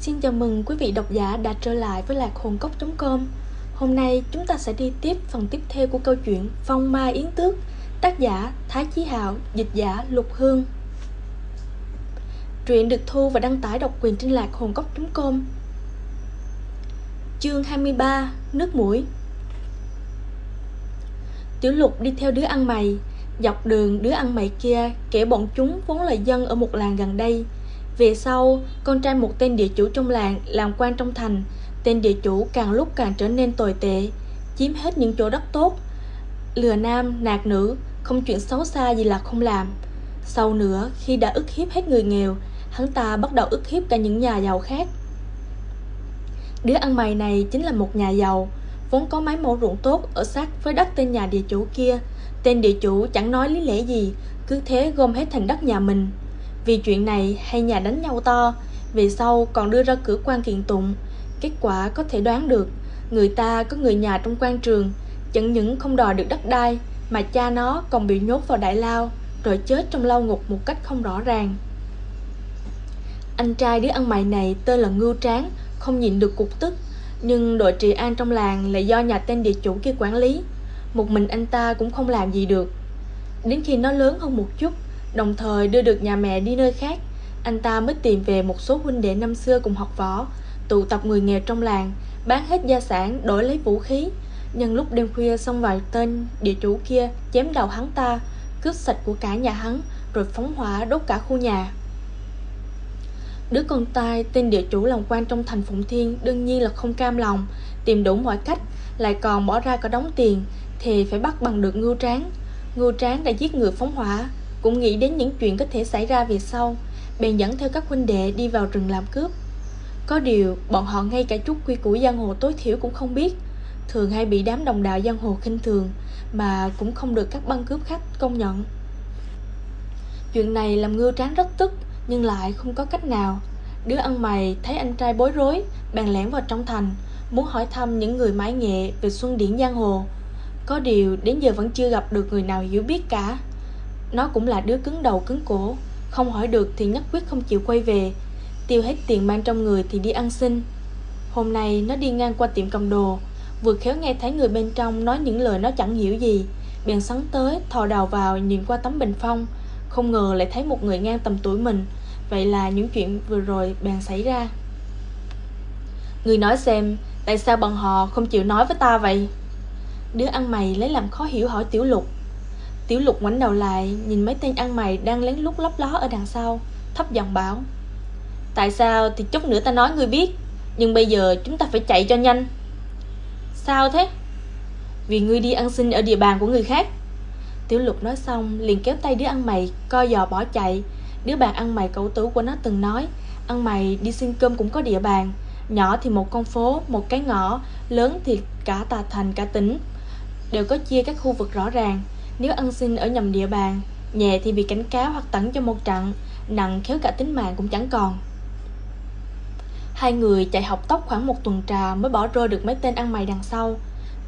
Xin chào mừng quý vị độc giả đã trở lại với lạc hồn cốc.com Hôm nay chúng ta sẽ đi tiếp phần tiếp theo của câu chuyện Phong Mai Yến Tước Tác giả Thái Chí Hạo, dịch giả Lục Hương. Truyện được thu và đăng tải độc quyền trên lạc hồn cốc.com Chương 23 Nước mũi. Tiểu lục đi theo đứa ăn mày Dọc đường đứa ăn mày kia kể bọn chúng vốn là dân ở một làng gần đây về sau, con trai một tên địa chủ trong làng làm quan trong thành, tên địa chủ càng lúc càng trở nên tồi tệ, chiếm hết những chỗ đất tốt, lừa nam, nạt nữ, không chuyện xấu xa gì là không làm. Sau nữa, khi đã ức hiếp hết người nghèo, hắn ta bắt đầu ức hiếp cả những nhà giàu khác. Đứa ăn mày này chính là một nhà giàu, vốn có mấy mẫu ruộng tốt ở sát với đất tên nhà địa chủ kia. Tên địa chủ chẳng nói lý lẽ gì, cứ thế gom hết thành đất nhà mình. Vì chuyện này hay nhà đánh nhau to. Về sau còn đưa ra cửa quan kiện tụng. Kết quả có thể đoán được, Người ta có người nhà trong quan trường. Chẳng những không đòi được đất đai, Mà cha nó còn bị nhốt vào đại lao, Rồi chết trong lao ngục một cách không rõ ràng. Anh trai đứa ăn mày này tên là Ngưu Tráng, Không nhịn được cục tức. Nhưng đội trị an trong làng lại do nhà tên địa chủ kia quản lý. Một mình anh ta cũng không làm gì được. Đến khi nó lớn hơn một chút Đồng thời đưa được nhà mẹ đi nơi khác. Anh ta mới tìm về một số huynh đệ năm xưa cùng học võ, Tụ tập người nghèo trong làng, Bán hết gia sản, đổi lấy vũ khí. Nhân lúc đêm khuya xông vào tên địa chủ kia, Chém đầu hắn ta, Cướp sạch của cả nhà hắn, Rồi phóng hỏa đốt cả khu nhà. Đứa con trai tên địa chủ làm quan trong thành Phụng Thiên Đương nhiên là không cam lòng, Tìm đủ mọi cách, Lại còn bỏ ra cả đóng tiền Thì phải bắt bằng được ngưu tráng. Ngưu tráng đã giết người phóng hỏa cũng nghĩ đến những chuyện có thể xảy ra về sau. Bèn dẫn theo các huynh đệ đi vào rừng làm cướp. Có điều, bọn họ ngay cả chút quy củ giang hồ tối thiểu cũng không biết. Thường hay bị đám đồng đạo giang hồ khinh thường, Mà cũng không được các băng cướp khách công nhận. Chuyện này làm ngư tráng rất tức, Nhưng lại không có cách nào. Đứa ăn mày thấy anh trai bối rối, Bèn lẻn vào trong thành, Muốn hỏi thăm những người mãi nghệ về xuân điển giang hồ. Có điều đến giờ vẫn chưa gặp được người nào hiểu biết cả nó cũng là đứa cứng đầu cứng cổ. Không hỏi được thì nhất quyết không chịu quay về. Tiêu hết tiền mang trong người thì đi ăn xin. Hôm nay nó đi ngang qua tiệm cầm đồ. Vừa khéo nghe thấy người bên trong nói những lời nó chẳng hiểu gì. Bèn sắn tới, thò đầu vào nhìn qua tấm bình phong. Không ngờ lại thấy một người ngang tầm tuổi mình. Vậy là những chuyện vừa rồi bèn xảy ra. Người nói xem Tại sao bọn họ không chịu nói với ta vậy? Đứa ăn mày lấy làm khó hiểu hỏi tiểu lục. Tiểu lục ngoảnh đầu lại Nhìn mấy tên ăn mày đang lén lút lấp ló ở đằng sau Thấp giọng bảo Tại sao thì chút nữa ta nói ngươi biết Nhưng bây giờ chúng ta phải chạy cho nhanh. Sao thế? Vì ngươi đi ăn xin ở địa bàn của người khác. Tiểu lục nói xong liền kéo tay đứa ăn mày Co giò bỏ chạy. Đứa bạn ăn mày cậu tử của nó từng nói Ăn mày đi xin cơm cũng có địa bàn Nhỏ thì một con phố, một cái ngõ Lớn thì cả tà thành, cả tỉnh Đều có chia các khu vực rõ ràng nếu ăn xin ở nhầm địa bàn, Nhẹ thì bị cảnh cáo hoặc tặng cho một trận, Nặng khéo cả tính mạng cũng chẳng còn. Hai người chạy học tốc khoảng một tuần trà Mới bỏ rơi được mấy tên ăn mày đằng sau.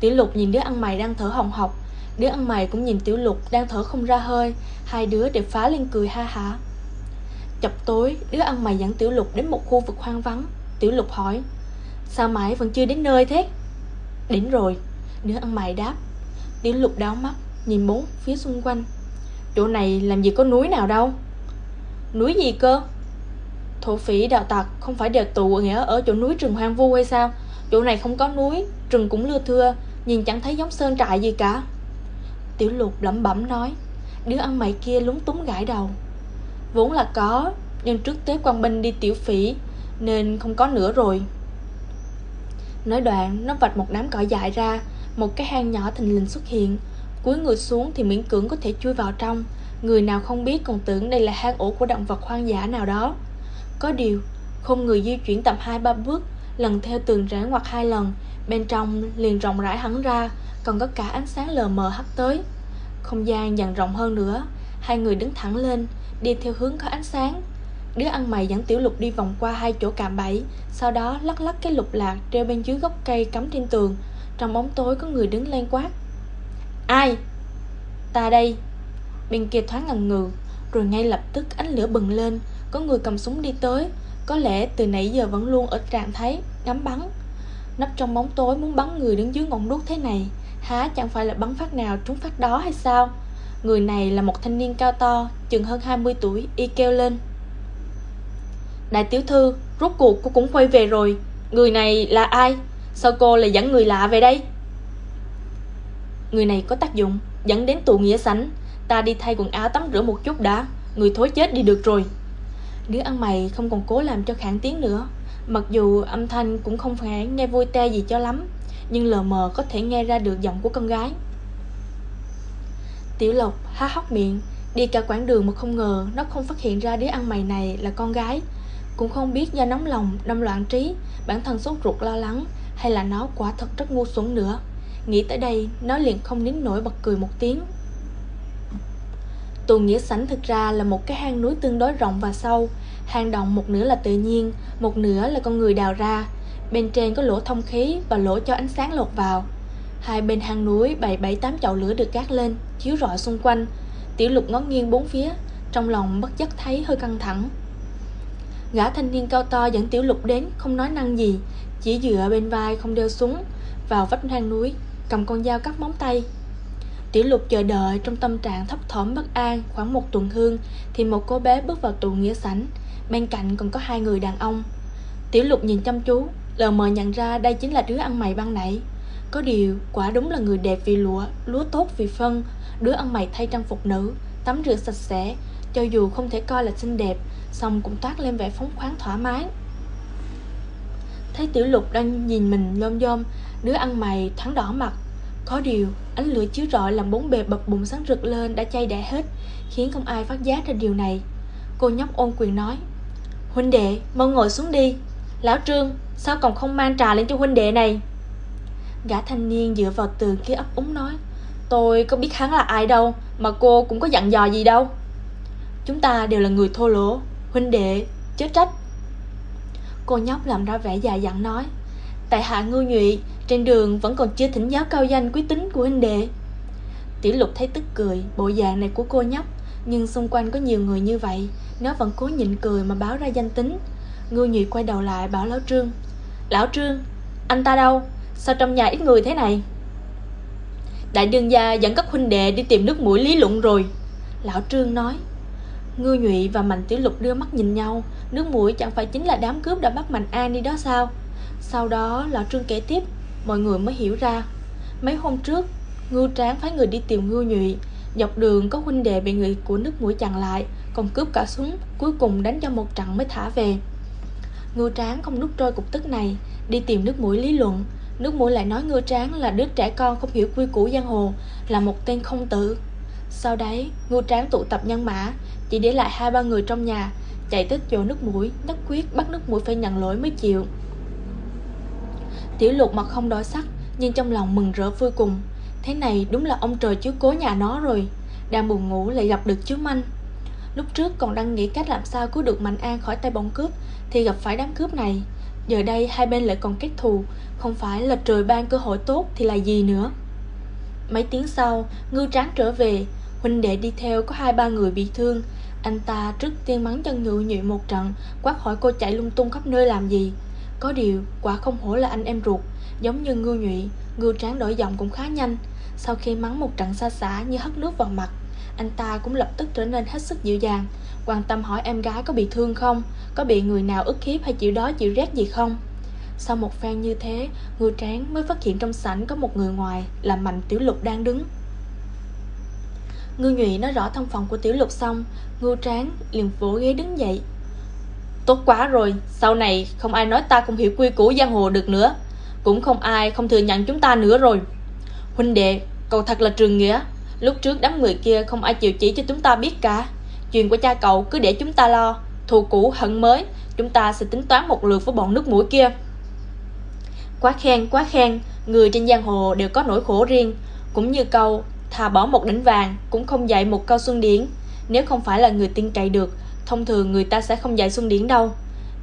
Tiểu lục nhìn đứa ăn mày đang thở hồng hộc. Đứa ăn mày cũng nhìn tiểu lục đang thở không ra hơi. Hai đứa đều phá lên cười ha hả. Chập tối, Đứa ăn mày dẫn tiểu lục đến một khu vực hoang vắng. Tiểu lục hỏi, Sao mãi vẫn chưa đến nơi thế? Đến rồi, Đứa ăn mày đáp. Tiểu lục đáo mắt. Nhìn bốn phía xung quanh. Chỗ này làm gì có núi nào đâu. Núi gì cơ? Thổ phỉ, đạo tặc, không phải đều tụ nghĩa ở chỗ núi rừng hoang vu hay sao? Chỗ này không có núi, Rừng cũng lưa thưa, Nhìn chẳng thấy giống sơn trại gì cả. Tiểu lục lẩm bẩm nói, Đứa ăn mày kia lúng túng gãi đầu. Vốn là có, Nhưng trước Tết quan binh đi tiểu phỉ, Nên không có nữa rồi. Nói đoạn, Nó vạch một đám cỏ dại ra, Một cái hang nhỏ thình lình xuất hiện. Cúi người xuống thì miễn cưỡng có thể chui vào trong. Người nào không biết còn tưởng đây là hang ổ của động vật hoang dã nào đó. Có điều, Không người di chuyển tầm hai ba bước, Lần theo tường rẽ ngoặt hai lần, Bên trong liền rộng rãi hẳn ra, Còn có cả ánh sáng lờ mờ hắt tới. Không gian dần rộng hơn nữa, Hai người đứng thẳng lên, Đi theo hướng có ánh sáng. Đứa ăn mày dẫn tiểu lục đi vòng qua hai chỗ cạm bẫy, Sau đó lắc lắc cái lục lạc Treo bên dưới gốc cây cắm trên tường. Trong bóng tối có người đứng lên quát. Ai? Ta đây. Bên kia thoáng ngần ngừ, Rồi ngay lập tức ánh lửa bừng lên, Có người cầm súng đi tới. Có lẽ từ nãy giờ vẫn luôn ở trạng thái ngắm bắn. Nấp trong bóng tối muốn bắn người đứng dưới ngọn đuốc thế này, Há chẳng phải là bắn phát nào trúng phát đó hay sao? Người này là một thanh niên cao to, Chừng hơn 20 tuổi, Y kêu lên. Đại tiểu thư, Rốt cuộc cô cũng quay về rồi. Người này là ai? Sao cô lại dẫn người lạ về đây? Người này có tác dụng Dẫn đến tù nghĩa sảnh Ta đi thay quần áo tắm rửa một chút đã Người thối chết đi được rồi. Đứa ăn mày không còn cố làm cho khản tiếng nữa. Mặc dù âm thanh cũng không phải nghe vui te gì cho lắm Nhưng lờ mờ có thể nghe ra được giọng của con gái. Tiểu Lộc há hốc miệng Đi cả quãng đường mà không ngờ Nó không phát hiện ra đứa ăn mày này là con gái. Cũng không biết do nóng lòng, đâm loạn trí Bản thân sốt ruột lo lắng Hay là nó quả thật rất ngu xuẩn nữa. Nghĩ tới đây, Nó liền không nín nổi bật cười một tiếng. Tù Nghĩa Sảnh thực ra là một cái hang núi tương đối rộng và sâu. Hang động một nửa là tự nhiên, Một nửa là con người đào ra. Bên trên có lỗ thông khí và lỗ cho ánh sáng lọt vào. Hai bên hang núi bày bảy tám chậu lửa được gác lên, Chiếu rọi xung quanh. Tiểu lục ngó nghiêng bốn phía, Trong lòng bất giác thấy hơi căng thẳng. Gã thanh niên cao to dẫn tiểu lục đến, Không nói năng gì, Chỉ dựa bên vai không đeo súng, Vào vách hang núi. Cầm con dao cắt móng tay. Tiểu lục chờ đợi trong tâm trạng thấp thỏm bất an khoảng một tuần hương Thì một cô bé bước vào tù nghĩa sảnh. Bên cạnh còn có hai người đàn ông. Tiểu lục nhìn chăm chú, Lờ mờ nhận ra đây chính là đứa ăn mày ban nãy. Có điều, quả đúng là người đẹp vì lụa, Lúa tốt vì phân. Đứa ăn mày thay trang phục nữ, Tắm rửa sạch sẽ, Cho dù không thể coi là xinh đẹp Xong cũng toát lên vẻ phóng khoáng thoải mái Thấy tiểu lục đang nhìn mình lom dom, Đứa ăn mày thoáng đỏ mặt. Có điều, ánh lửa chiếu rọi làm bốn bề bập bùng sáng rực lên đã chay đẻ hết, Khiến không ai phát giác ra điều này. Cô nhóc ôn quyền nói, Huynh đệ, mau ngồi xuống đi. Lão Trương, sao còn không mang trà lên cho huynh đệ này? Gã thanh niên dựa vào tường kia ấp úng nói, Tôi có biết hắn là ai đâu, Mà cô cũng có dặn dò gì đâu. Chúng ta đều là người thô lỗ. Huynh đệ, chết trách. Cô nhóc làm ra vẻ già dặn nói, Tại hạ ngư nhụy, Trên đường vẫn còn chưa thỉnh giáo cao danh quý tính của huynh đệ. Tiểu lục thấy tức cười, Bộ dạng này của cô nhóc, Nhưng xung quanh có nhiều người như vậy, Nó vẫn cố nhịn cười mà báo ra danh tính. Ngư nhụy quay đầu lại bảo Lão Trương Lão Trương, Anh ta đâu? Sao trong nhà ít người thế này? Đại đương gia dẫn các huynh đệ đi tìm nước mũi lý luận rồi. Lão Trương nói Ngư nhụy và Mạnh Tiểu Lục đưa mắt nhìn nhau. Nước mũi chẳng phải chính là đám cướp đã bắt Mạnh An đi đó sao? Sau đó, Lão Trương kể tiếp. Mọi người mới hiểu ra. Mấy hôm trước, Ngư Tráng phái người đi tìm Ngư nhụy. Dọc đường có huynh đệ bị người của nước mũi chặn lại, Còn cướp cả súng, Cuối cùng đánh cho một trận mới thả về. Ngư Tráng không nút trôi cục tức này, Đi tìm nước mũi lý luận. Nước mũi lại nói Ngư Tráng là đứa trẻ con không hiểu quy củ giang hồ, Là một tên không tử. Sau đấy Ngư Tráng tụ tập nhân mã, Chỉ để lại hai ba người trong nhà, Chạy tới chỗ nước mũi, Nhất quyết bắt nước mũi phải nhận lỗi mới chịu. Tiểu lục mặt không đổi sắc, Nhưng trong lòng mừng rỡ vui cùng. Thế này đúng là ông trời chiếu cố nhà nó rồi, Đang buồn ngủ lại gặp được chú Manh. Lúc trước còn đang nghĩ cách làm sao cứu được Mạnh An khỏi tay bọn cướp, Thì gặp phải đám cướp này. Giờ đây hai bên lại còn kết thù, Không phải là trời ban cơ hội tốt thì là gì nữa? Mấy tiếng sau Ngư tráng trở về Huynh đệ đi theo có hai ba người bị thương. Anh ta trước tiên mắng chân ngự nhụy một trận, Quát hỏi cô chạy lung tung khắp nơi làm gì. Có điều, quả không hổ là anh em ruột, Giống như ngư nhụy Ngư tráng đổi giọng cũng khá nhanh. Sau khi mắng một trận xa xả như hất nước vào mặt, Anh ta cũng lập tức trở nên hết sức dịu dàng, Quan tâm hỏi em gái có bị thương không, Có bị người nào ức hiếp hay chịu đói chịu rét gì không. Sau một phen như thế Ngư tráng mới phát hiện trong sảnh có một người ngoài Là Mạnh Tiểu Lục đang đứng. Ngư nhụy nói rõ thân phận của Tiểu Lục xong Ngư tráng liền vỗ ghế đứng dậy. Tốt quá rồi, Sau này không ai nói ta không hiểu quy củ giang hồ được nữa. Cũng không ai không thừa nhận chúng ta nữa rồi. Huynh đệ, Cậu thật là trường nghĩa. Lúc trước đám người kia không ai chịu chỉ cho chúng ta biết cả. Chuyện của cha cậu cứ để chúng ta lo. Thù cũ hận mới, Chúng ta sẽ tính toán một lượt với bọn nước mũi kia. Quá khen quá khen, Người trên giang hồ đều có nỗi khổ riêng. Cũng như câu Thà bỏ một đỉnh vàng Cũng không dạy một câu xuân điển. Nếu không phải là người tin cậy được, Thông thường người ta sẽ không dạy xuân điển đâu.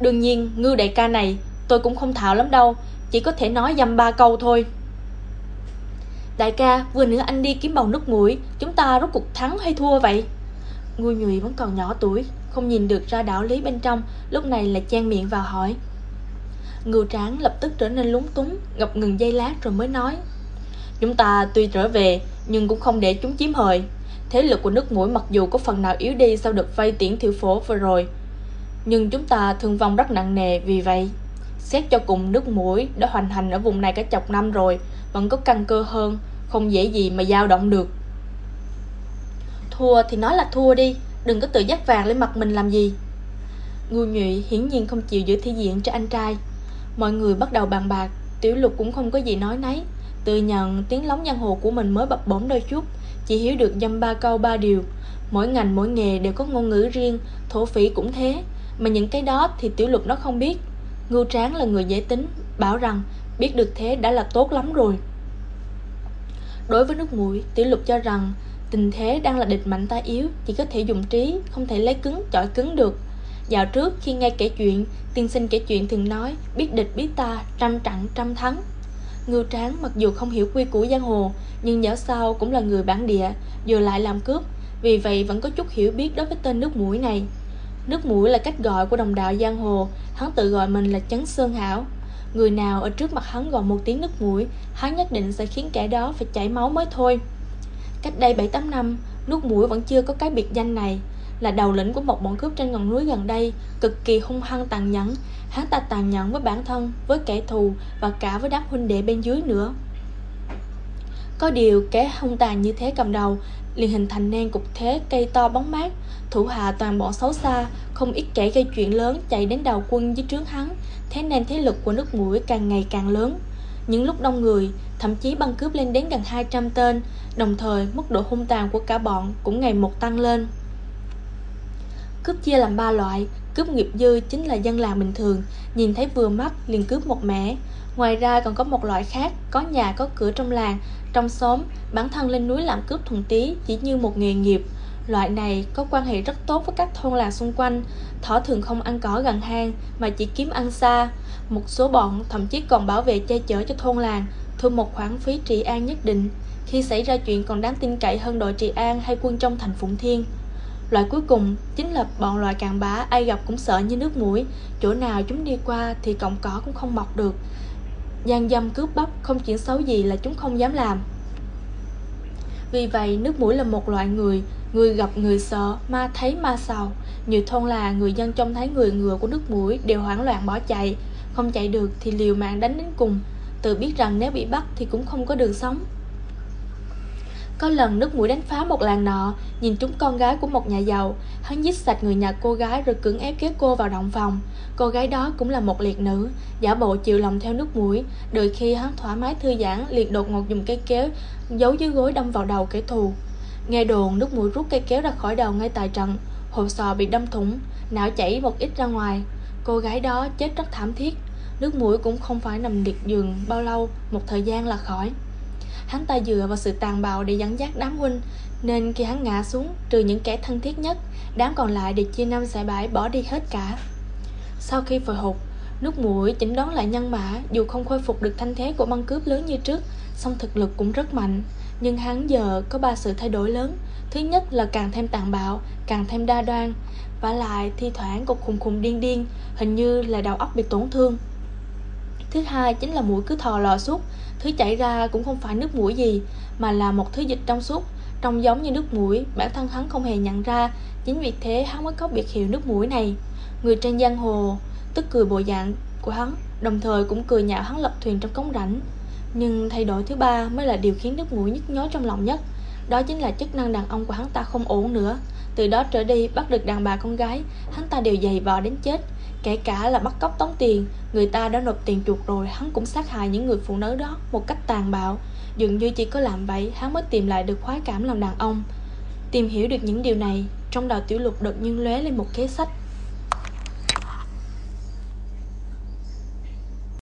Đương nhiên, ngư đại ca này, Tôi cũng không thạo lắm đâu, Chỉ có thể nói dăm ba câu thôi. Đại ca, vừa nữa anh đi kiếm bầu nước mũi, Chúng ta rốt cuộc thắng hay thua vậy? Ngô Nhụy vẫn còn nhỏ tuổi, Không nhìn được ra đạo lý bên trong, Lúc này lại chen miệng vào hỏi. Ngưu tráng lập tức trở nên lúng túng, Ngập ngừng dây lát rồi mới nói. Chúng ta tuy trở về, Nhưng cũng không để chúng chiếm hời. Thế lực của nước mũi mặc dù có phần nào yếu đi Sau đợt vây tiễn thiểu phố vừa rồi, Nhưng chúng ta thương vong rất nặng nề Vì vậy. Xét cho cùng, nước mũi đã hoành hành ở vùng này cả chục năm rồi, Vẫn có căn cơ hơn, Không dễ gì mà dao động được. Thua thì nói là thua đi, Đừng có tự dắt vàng lên mặt mình làm gì. Ngưu nhụy hiển nhiên không chịu giữ thi diện cho anh trai. Mọi người bắt đầu bàn bạc, Tiểu lục cũng không có gì nói nấy. Tự nhận tiếng lóng giang hồ của mình mới bập bổng đôi chút. Chỉ hiểu được dăm ba câu ba điều. Mỗi ngành, mỗi nghề đều có ngôn ngữ riêng, Thổ phỉ cũng thế. Mà những cái đó thì tiểu lục nó không biết. Ngưu Tráng là người dễ tính, Bảo rằng biết được thế đã là tốt lắm rồi. Đối với nước mũi, Tiểu lục cho rằng Tình thế đang là địch mạnh ta yếu, Chỉ có thể dùng trí, Không thể lấy cứng, chọi cứng được. Dạo trước khi nghe kể chuyện, Tiên sinh kể chuyện thường nói, Biết địch, biết ta, trăm trận, trăm thắng. Ngưu Tráng mặc dù không hiểu quy củ giang hồ, Nhưng dạo sau cũng là người bản địa, Vừa lại làm cướp. Vì vậy vẫn có chút hiểu biết đối với tên nước mũi này. Nước mũi là cách gọi của đồng đạo giang hồ, Hắn tự gọi mình là Chấn Sơn Hảo. Người nào ở trước mặt hắn gọi một tiếng nước mũi, Hắn nhất định sẽ khiến kẻ đó phải chảy máu mới thôi. Cách đây 7-8 năm, Nước mũi vẫn chưa có cái biệt danh này. Là đầu lĩnh của một bọn cướp trên ngọn núi gần đây, Cực kỳ hung hăng tàn nhẫn. Hắn ta tàn nhẫn với bản thân, Với kẻ thù Và cả với đám huynh đệ bên dưới nữa. Có điều kẻ hung tàn như thế cầm đầu liền hình thành nên cục thế cây to bóng mát, thủ hạ toàn bọn xấu xa, không ít kẻ gây chuyện lớn chạy đến đầu quân dưới trướng hắn. Thế nên thế lực của nước mũi càng ngày càng lớn. Những lúc đông người, thậm chí băng cướp lên đến gần 200 tên, đồng thời mức độ hung tàn của cả bọn cũng ngày một tăng lên cướp chia làm ba loại. Cướp nghiệp dư chính là dân làng bình thường. Nhìn thấy vừa mắt, liền cướp một mẻ. Ngoài ra còn có một loại khác, có nhà, có cửa trong làng. Trong xóm, bản thân lên núi làm cướp thuần tí chỉ như một nghề nghiệp. Loại này có quan hệ rất tốt với các thôn làng xung quanh. Thỏ thường không ăn cỏ gần hang, Mà chỉ kiếm ăn xa. Một số bọn thậm chí còn bảo vệ che chở cho thôn làng, Thu một khoản phí trị an nhất định. Khi xảy ra chuyện còn đáng tin cậy hơn đội trị an hay quân trong thành Phụng Thiên. Loại cuối cùng chính là bọn loài càn bã ai gặp cũng sợ như nước mũi. Chỗ nào chúng đi qua thì cọng cỏ cũng không mọc được. Gian dâm cướp bóc không chuyện xấu gì là chúng không dám làm. Vì vậy nước mũi là một loại người. Người gặp người sợ, ma thấy ma sầu. Nhiều thôn là người dân trông thấy người ngựa của nước mũi Đều hoảng loạn bỏ chạy. Không chạy được thì liều mạng đánh đến cùng. Tự biết rằng nếu bị bắt thì cũng không có đường sống có lần nước mũi đánh phá một làng nọ, Nhìn chúng con gái của một nhà giàu. Hắn giết sạch người nhà cô gái rồi cưỡng ép kéo cô vào động phòng. Cô gái đó cũng là một liệt nữ, Giả bộ chịu lòng theo nước mũi. Đợi khi hắn thoải mái thư giãn Liệt đột ngột dùng cây kéo Giấu dưới gối đâm vào đầu kẻ thù. Nghe đồn, nước mũi rút cây kéo ra khỏi đầu ngay tại trận. Hộp sò bị đâm thủng, Não chảy một ít ra ngoài. Cô gái đó chết rất thảm thiết. Nước mũi cũng không phải nằm liệt giường bao lâu, Một thời gian là khỏi. Hắn ta dựa vào sự tàn bạo để dẫn dắt đám huynh, Nên khi hắn ngã xuống, Trừ những kẻ thân thiết nhất, Đám còn lại đều chia năm xẻ bãi bỏ đi hết cả. Sau khi hồi hụt Nước mũi chỉnh đón lại nhân mã, Dù không khôi phục được thanh thế của băng cướp lớn như trước, song thực lực cũng rất mạnh. Nhưng hắn giờ có ba sự thay đổi lớn. Thứ nhất là càng thêm tàn bạo, Càng thêm đa đoan, Và lại thi thoảng cục khùng khùng điên điên, Hình như là đầu óc bị tổn thương. Thứ hai chính là mũi cứ thò lò suốt. Thứ chảy ra cũng không phải nước mũi gì, Mà là một thứ dịch trong suốt. Trông giống như nước mũi, Bản thân hắn không hề nhận ra. Chính vì thế hắn mới có biệt hiệu nước mũi này. Người trên giang hồ Tức cười bộ dạng của hắn, Đồng thời cũng cười nhạo hắn lập thuyền trong cống rãnh. Nhưng thay đổi thứ ba mới là điều khiến nước mũi nhức nhối trong lòng nhất. Đó chính là chức năng đàn ông của hắn ta không ổn nữa. Từ đó trở đi, bắt được đàn bà con gái, Hắn ta đều dày vò đến chết. Kể cả là bắt cóc tống tiền, Người ta đã nộp tiền chuộc rồi, Hắn cũng sát hại những người phụ nữ đó Một cách tàn bạo. Dường như chỉ có làm vậy, Hắn mới tìm lại được khoái cảm làm đàn ông. Tìm hiểu được những điều này, Trong đầu tiểu lục đột nhiên lóe lên một kế sách.